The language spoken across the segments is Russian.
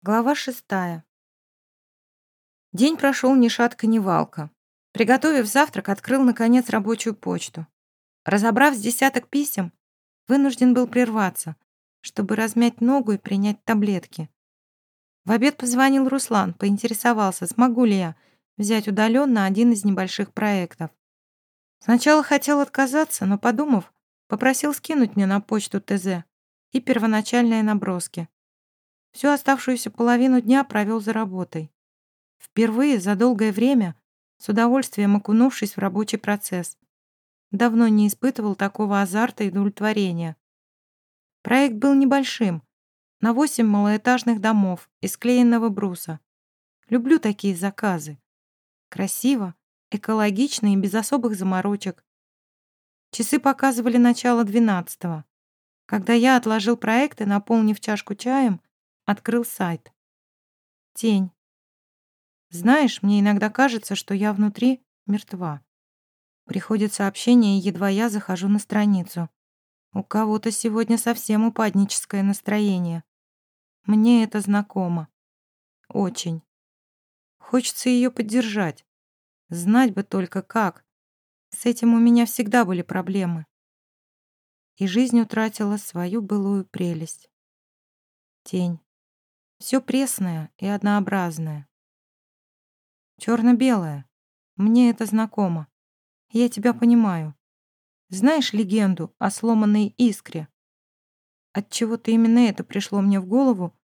Глава шестая. День прошел ни шатка, ни валка. Приготовив завтрак, открыл, наконец, рабочую почту. Разобрав с десяток писем, вынужден был прерваться, чтобы размять ногу и принять таблетки. В обед позвонил Руслан, поинтересовался, смогу ли я взять удаленно один из небольших проектов. Сначала хотел отказаться, но, подумав, попросил скинуть мне на почту ТЗ и первоначальные наброски. Всю оставшуюся половину дня провел за работой. Впервые за долгое время с удовольствием окунувшись в рабочий процесс. Давно не испытывал такого азарта и удовлетворения. Проект был небольшим, на восемь малоэтажных домов из клеенного бруса. Люблю такие заказы. Красиво, экологично и без особых заморочек. Часы показывали начало двенадцатого. Когда я отложил проект и, наполнив чашку чаем, Открыл сайт. Тень. Знаешь, мне иногда кажется, что я внутри мертва. Приходит сообщение, едва я захожу на страницу. У кого-то сегодня совсем упадническое настроение. Мне это знакомо. Очень. Хочется ее поддержать. Знать бы только как. С этим у меня всегда были проблемы. И жизнь утратила свою былую прелесть. Тень. Все пресное и однообразное. Черно-белое. Мне это знакомо. Я тебя понимаю. Знаешь легенду о сломанной искре? Отчего-то именно это пришло мне в голову.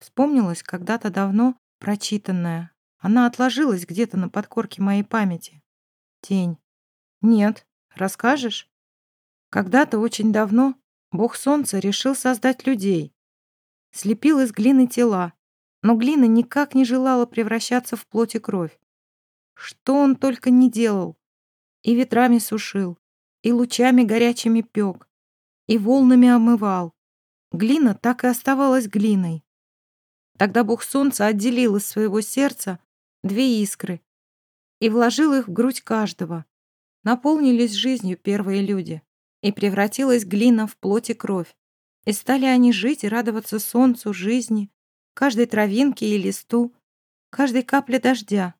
Вспомнилось когда-то давно прочитанное. Она отложилась где-то на подкорке моей памяти. Тень. Нет. Расскажешь? Когда-то очень давно Бог Солнца решил создать людей, слепил из глины тела, но глина никак не желала превращаться в плоть и кровь. Что он только не делал. И ветрами сушил, и лучами горячими пек, и волнами омывал. Глина так и оставалась глиной. Тогда бог солнца отделил из своего сердца две искры и вложил их в грудь каждого. Наполнились жизнью первые люди, и превратилась глина в плоть и кровь. И стали они жить и радоваться солнцу, жизни, каждой травинке и листу, каждой капле дождя.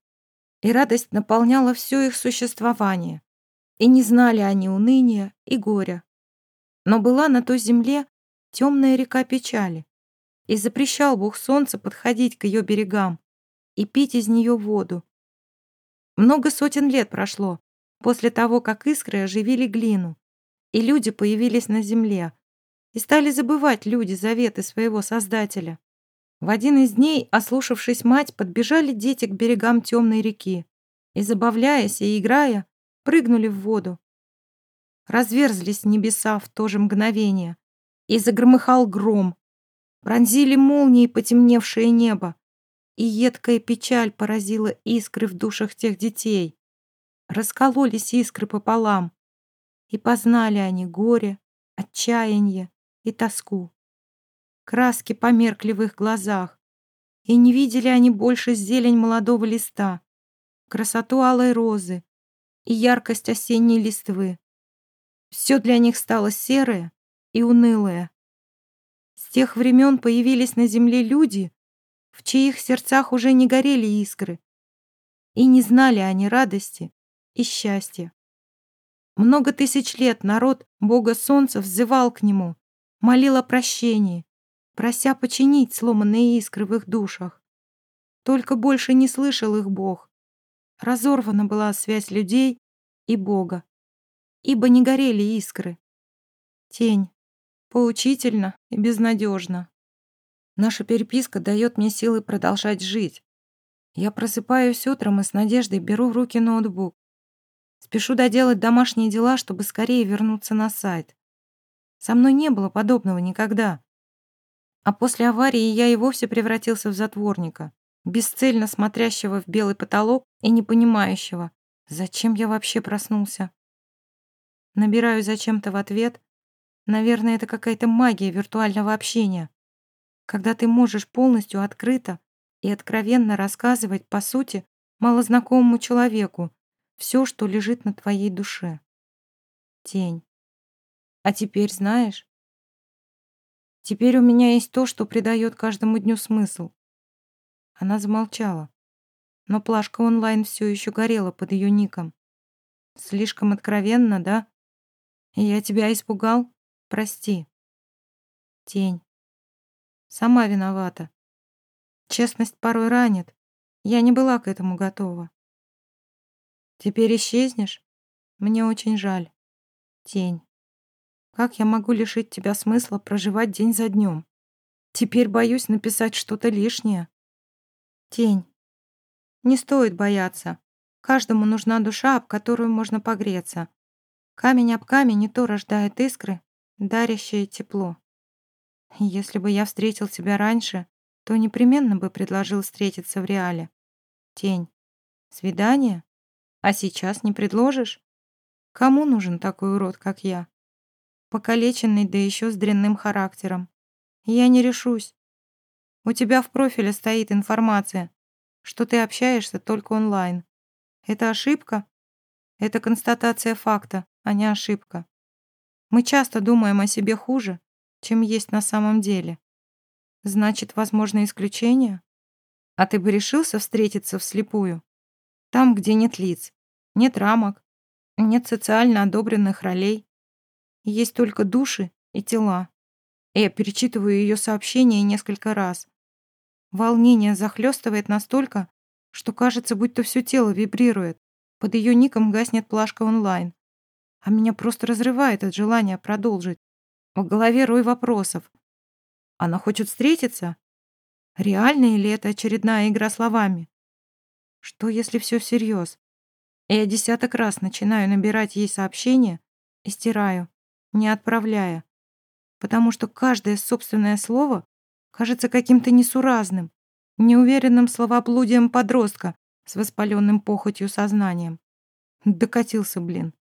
И радость наполняла все их существование. И не знали они уныния и горя. Но была на той земле темная река печали, и запрещал Бог солнца подходить к ее берегам и пить из нее воду. Много сотен лет прошло после того, как искры оживили глину, и люди появились на земле, и стали забывать люди заветы своего Создателя. В один из дней, ослушавшись мать, подбежали дети к берегам темной реки и, забавляясь и играя, прыгнули в воду. Разверзлись небеса в то же мгновение, и загромыхал гром. Пронзили молнии потемневшее небо, и едкая печаль поразила искры в душах тех детей. Раскололись искры пополам, и познали они горе, отчаяние, и тоску. Краски померкли в их глазах, и не видели они больше зелень молодого листа, красоту алой розы и яркость осенней листвы. Все для них стало серое и унылое. С тех времен появились на земле люди, в чьих сердцах уже не горели искры, и не знали они радости и счастья. Много тысяч лет народ Бога Солнца взывал к нему, молил о прощении, прося починить сломанные искры в их душах. Только больше не слышал их Бог. Разорвана была связь людей и Бога, ибо не горели искры. Тень. Поучительно и безнадежно. Наша переписка дает мне силы продолжать жить. Я просыпаюсь утром и с надеждой беру в руки ноутбук. Спешу доделать домашние дела, чтобы скорее вернуться на сайт. Со мной не было подобного никогда. А после аварии я и вовсе превратился в затворника, бесцельно смотрящего в белый потолок и не понимающего, зачем я вообще проснулся. Набираю зачем-то в ответ. Наверное, это какая-то магия виртуального общения, когда ты можешь полностью открыто и откровенно рассказывать, по сути, малознакомому человеку все, что лежит на твоей душе. Тень. А теперь знаешь? Теперь у меня есть то, что придает каждому дню смысл. Она замолчала, но плашка онлайн все еще горела под ее ником. Слишком откровенно, да? Я тебя испугал? Прости. Тень. Сама виновата. Честность порой ранит. Я не была к этому готова. Теперь исчезнешь? Мне очень жаль. Тень. Как я могу лишить тебя смысла проживать день за днем? Теперь боюсь написать что-то лишнее. Тень. Не стоит бояться. Каждому нужна душа, об которую можно погреться. Камень об камень не то рождает искры, дарящее тепло. Если бы я встретил тебя раньше, то непременно бы предложил встретиться в реале. Тень. Свидание? А сейчас не предложишь? Кому нужен такой урод, как я? Покалеченный, да еще с дрянным характером. Я не решусь. У тебя в профиле стоит информация, что ты общаешься только онлайн. Это ошибка? Это констатация факта, а не ошибка. Мы часто думаем о себе хуже, чем есть на самом деле. Значит, возможно исключение? А ты бы решился встретиться вслепую? Там, где нет лиц, нет рамок, нет социально одобренных ролей. Есть только души и тела. Я перечитываю ее сообщение несколько раз. Волнение захлестывает настолько, что кажется, будто все тело вибрирует. Под ее ником гаснет плашка онлайн. А меня просто разрывает от желания продолжить. В голове рой вопросов. Она хочет встретиться? Реальная ли это очередная игра словами? Что, если все всерьез? Я десяток раз начинаю набирать ей сообщения и стираю, не отправляя, потому что каждое собственное слово кажется каким-то несуразным, неуверенным словоблудием подростка с воспаленным похотью сознанием. Докатился, блин.